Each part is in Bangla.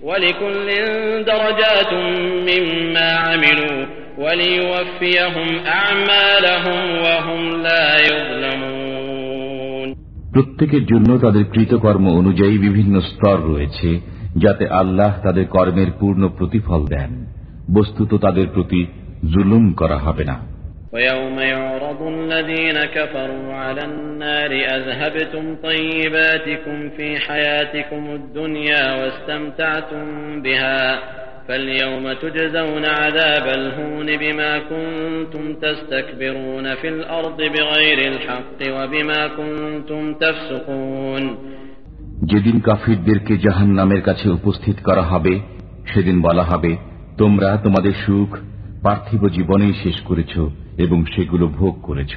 ولكل درجات مما عملوا وليوفيهم أعمالهم وهم لا يظلمون প্রত্যেকের জন্য তাদের কৃতকর্ম অনুযায়ী বিভিন্ন স্তর রয়েছে যাতে আল্লাহ তাদের কর্মের পূর্ণ প্রতিফল দেন বস্তুত তাদের প্রতি জুলুম করা হবে না ويوم يعرض الذين كفروا على النار أذهبتم طيباتكم في حياتكم الدنيا واستمتعتم بها فاليوم تجزون عذاب الهون بما كنتم تستكبرون في الأرض بغير الحق وبما كنتم تفسقون যেদিন কাফিরদেরকে জাহান নামের কাছে উপস্থিত করা হবে সেদিন বলা হবে তোমরা তোমাদের সুখ পার্থিব জীবনেই শেষ করেছ এবং সেগুলো ভোগ করেছ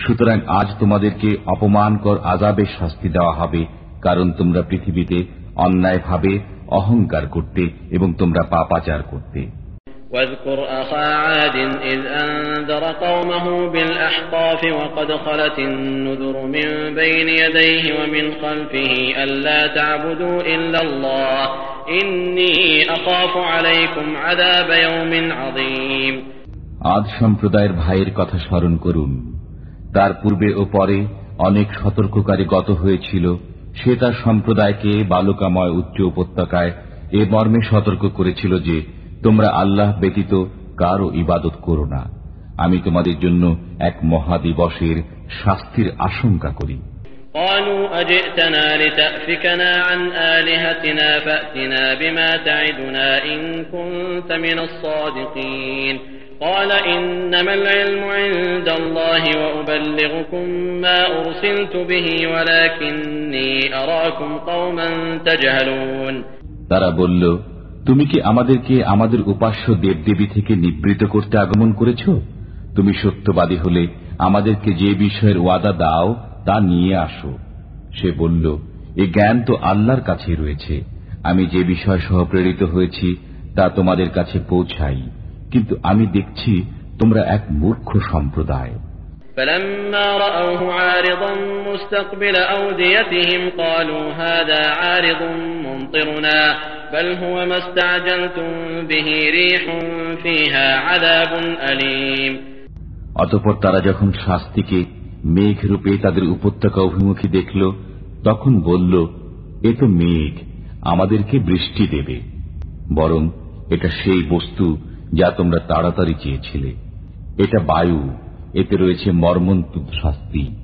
সুতরাং আজ তোমাদেরকে অপমানকর আজাবের শাস্তি দেওয়া হবে কারণ তোমরা পৃথিবীতে অন্যায়ভাবে অহংকার করতে এবং তোমরা পাপাচার করতে واذكر أخا عاد إذ أنذر قومه بالأحقاف وقد خلت النذر من بين يديه ومن خلفه ألا تعبدوا إلا الله إني أخاف عليكم عذاب يوم عظيم আদ সম্প্রদায়ের ভাইয়ের কথা স্মরণ করুন। তার পূর্বে ও পরে অনেক সতর্ককারী গত হয়েছিল। সে তার সম্প্রদায়কে বালুকাময় উচ্চ উপত্যকায় এ মর্মে সতর্ক করেছিল যে, তোমরা আল্লাহ ব্যতীত কারও ইবাদত করো না। আমি তোমাদের জন্য এক মহাদিবসের শাস্তির আশঙ্কা করি। أجئتنا لتأفكنا عن آلهتنا فأتنا بما تعدنا إن كنت من الصادقين قال إنما العلم عند الله وأبلغكم ما أرسلت به ولكني أراكم قوما تجهلون তারা বলল তুমি কি আমাদেরকে আমাদের উপাস্য দেবদেবী থেকে নিবৃত করতে আগমন করেছ তুমি সত্যবাদী হলে আমাদেরকে যে বিষয়ের ওয়াদা দাও তা নিয়ে আসো সে বলল এ জ্ঞান তো আল্লাহর কাছে রয়েছে আমি যে বিষয় সহ প্রেরিত হয়েছি তা তোমাদের কাছে পৌঁছাই কিন্তু আমি দেখছি তোমরা এক মূর্খ সম্প্রদায় فلما رأوه عارضا مستقبل أوديتهم قالوا هذا عارض ممطرنا بل هو ما استعجلتم به ريح فيها عذاب أليم অতপর তারা যখন শাস্তিকে মেঘ রূপে তাদের উপত্যকা অভিমুখী দেখল তখন বলল এ তো মেঘ আমাদেরকে বৃষ্টি দেবে বরং এটা সেই বস্তু যা তোমরা তাড়াতাড়ি চেয়েছিলে। এটা বায়ু এতে রয়েছে মর্মন্তুদ শাস্তি।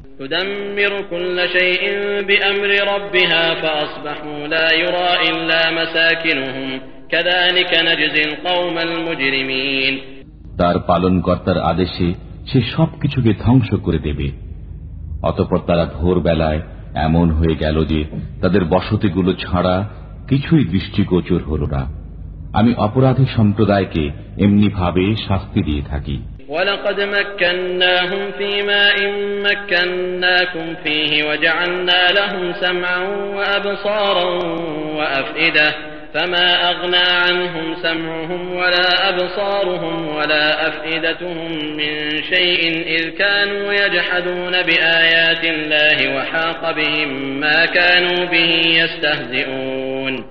তার পালন কর্তার আদেশে সে সবকিছুকে ধ্বংস করে দেবে। অতপর তারা ভোরবেলায় এমন হয়ে গেল যে তাদের বসতিগুলো ছাড়া কিছুই দৃষ্টিগোচর হল না। আমি অপরাধী সম্প্রদায়কে এমনি ভাবে শাস্তি দিয়ে থাকি ولقد مكناهم في ماء مكناكم فيه وجعلنا لهم سمعا وأبصارا وأفئدة فما أغنى عنهم سمعهم ولا أبصارهم ولا أفئدتهم من شيء إذ كانوا يجحدون بآيات الله وحاق بهم ما كانوا به يستهزئون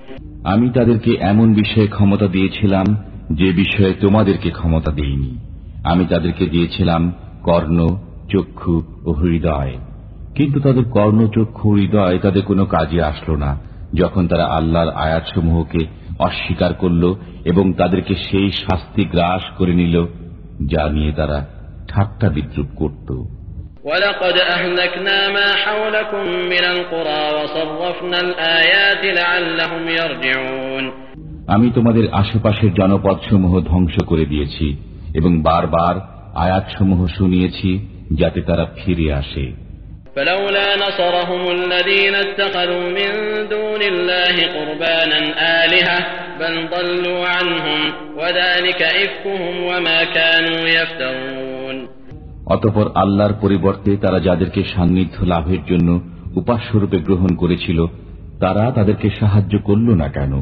আমি তাদেরকে এমন বিষয়ে ক্ষমতা দিয়েছিলাম যে বিষয়ে তোমাদেরকে ক্ষমতা দেইনি। আমি তাদেরকে দিয়েছিলাম কর্ণ, চক্ষু ও হৃদয়। কিন্তু তাদের কর্ণ, চক্ষু হৃদয় তাদের কোনো কাজে আসলো না, যখন তারা আল্লাহর আয়াতসমূহকে অস্বীকার করল এবং তাদেরকে সেই শাস্তি গ্রাস করে নিল, যা নিয়ে তারা ঠাট্টা বিদ্রুপ করত। ولقد أهلكنا ما حولكم من القرى وصرفنا الآيات لعلهم يرجعون আমি তোমাদের আশেপাশের জনপদসমূহ ধ্বংস করে দিয়েছি এবং বারবার আয়াতসমূহ শুনিয়েছি যাতে তারা ফিরে আসে فلولا অতপর আল্লাহর পরিবর্তে তারা যাদেরকে সান্নিধ্য লাভের জন্য উপাস্যরূপে গ্রহণ করেছিল তারা তাদেরকে সাহায্য করল না কেন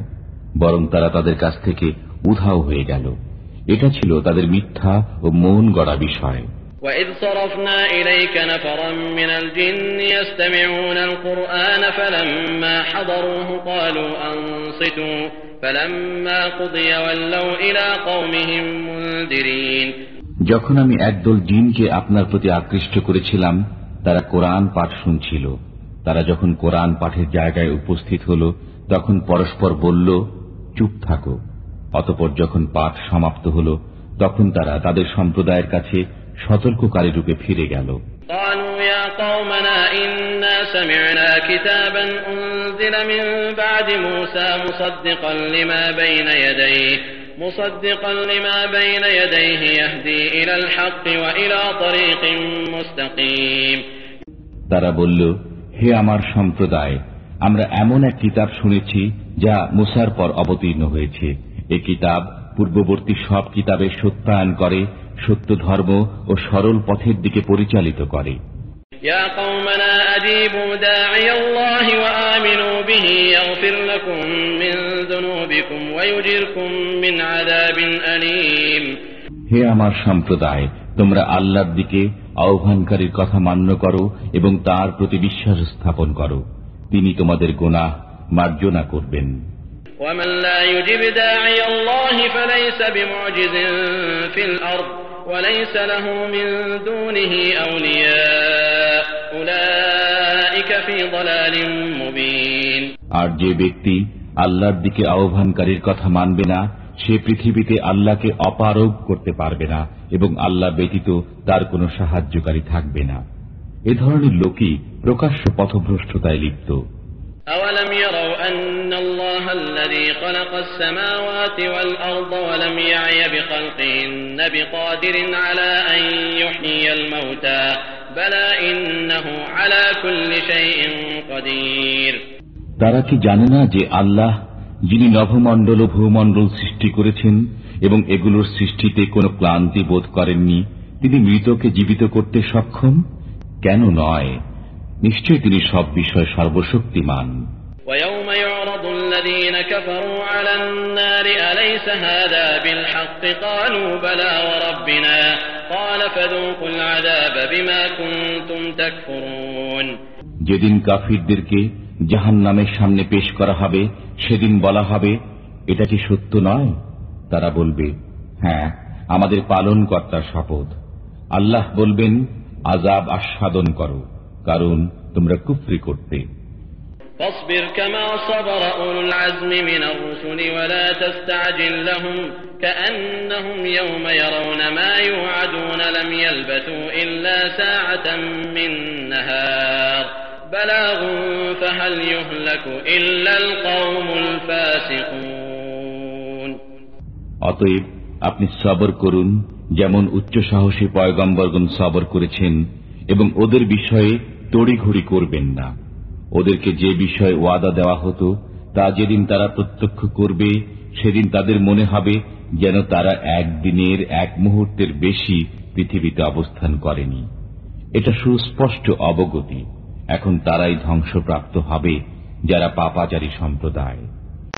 বরং তারা তাদের কাছ থেকে উধাও হয়ে গেল এটা ছিল তাদের মিথ্যা ও মন গড়া বিষয় وإذ صرفنا إليك نفرا من الجن يستمعون القرآن فلما حضروه قالوا أنصتوا فلما قضي ولوا إلى قومهم منذرين যখন আমি একদল জিনকে আপনার প্রতি আকৃষ্ট করেছিলাম, তারা কোরআন পাঠ শুনছিল। তারা যখন কোরআন পাঠের জায়গায় উপস্থিত হল, তখন পরস্পর বলল, চুপ থাকো। অতপর যখন পাঠ সমাপ্ত হল, তখন তারা তাদের সম্প্রদায়ের কাছে সতর্ককারী রূপে ফিরে গেল। কিতাবান يا قومنا إنا سمعنا كتابا أنزل من بعد موسى مصدقا لما بين يديه مصدقا لما بين يديه يهدي إلى الحق وإلى طريق مستقيم তারা বলল হে আমার সম্প্রদায় আমরা এমন এক কিতাব শুনেছি যা মুসার পর অবতীর্ণ হয়েছে এ কিতাব পূর্ববর্তী সব কিতাবের সত্যায়ন করে সত্য ধর্ম ও সরল পথের দিকে পরিচালিত করে يا قومنا أجيبوا داعي الله وآمنوا به يغفر لكم من ذنوبكم ويجركم من عذاب أليم হে আমার সম্প্রদায় তোমরা আল্লাহর দিকে আহ্বানকারীর কথা মান্য করো এবং তার প্রতি বিশ্বাস স্থাপন করো তিনি তোমাদের গোনাহ মার্জনা করবেন ومن لا يجب داعي الله فليس بمعجز في الأرض وليس له من دونه أولياء أولئك في ضلال مبين আর যে ব্যক্তি আল্লাহর দিকে আহ্বানকারীর কথা মানবে না সে পৃথিবীতে আল্লাহকে অপারোগ করতে পারবে না এবং আল্লাহ ব্যতীত তার কোনো সাহায্যকারী থাকবে না এ ধরনের লোকই প্রকাশ্য পথভ্রষ্টতায় লিপ্ত أولم يروا أن الله الذي خلق السماوات والأرض ولم يعي بخلقهن بقادر على أن يحيي الموتى بلى إنه على كل شيء قدير তারা কি জানে না যে আল্লাহ যিনি নভমণ্ডল ও ভূমণ্ডল সৃষ্টি করেছেন এবং এগুলোর সৃষ্টিতে কোনো ক্লান্তি বোধ করেননি তিনি মৃতকে জীবিত করতে সক্ষম কেন নয় নিশ্চয় তিনি সব বিষয় সর্বশক্তিমান ويوم يعرض الذين كفروا على النار أليس هذا بالحق قالوا بلى وربنا قال فذوقوا العذاب بما كنتم تكفرون যেদিন কাফিরদেরকে জাহান নামের সামনে পেশ করা হবে সেদিন বলা হবে এটা কি সত্য নয় তারা বলবে হ্যাঁ আমাদের পালন কর্তার শপথ আল্লাহ বলবেন আজাব আস্বাদন করো কারণ তোমরা কুফরি করতে فاصبر كما صبر أولو العزم من الرسل ولا تستعجل لهم كأنهم يوم يرون ما يوعدون لم يلبثوا إلا ساعة من نهار অতএব আপনি সবর করুন, যেমন উচ্চ সাহসী পয়গম্বরগণ সবর করেছেন, এবং ওদের বিষয়ে তড়িঘড়ি করবেন না। ওদেরকে যে বিষয়ে ওয়াদা দেওয়া হতো, তা যেদিন তারা প্রত্যক্ষ করবে, সেদিন তাদের মনে হবে যেন তারা একদিনের এক মুহূর্তের বেশি পৃথিবীতে অবস্থান করেনি। এটা সুস্পষ্ট অবগতি। এখন তারাই ধ্বংসপ্রাপ্ত হবে যারা পাপাচারী সম্প্রদায়।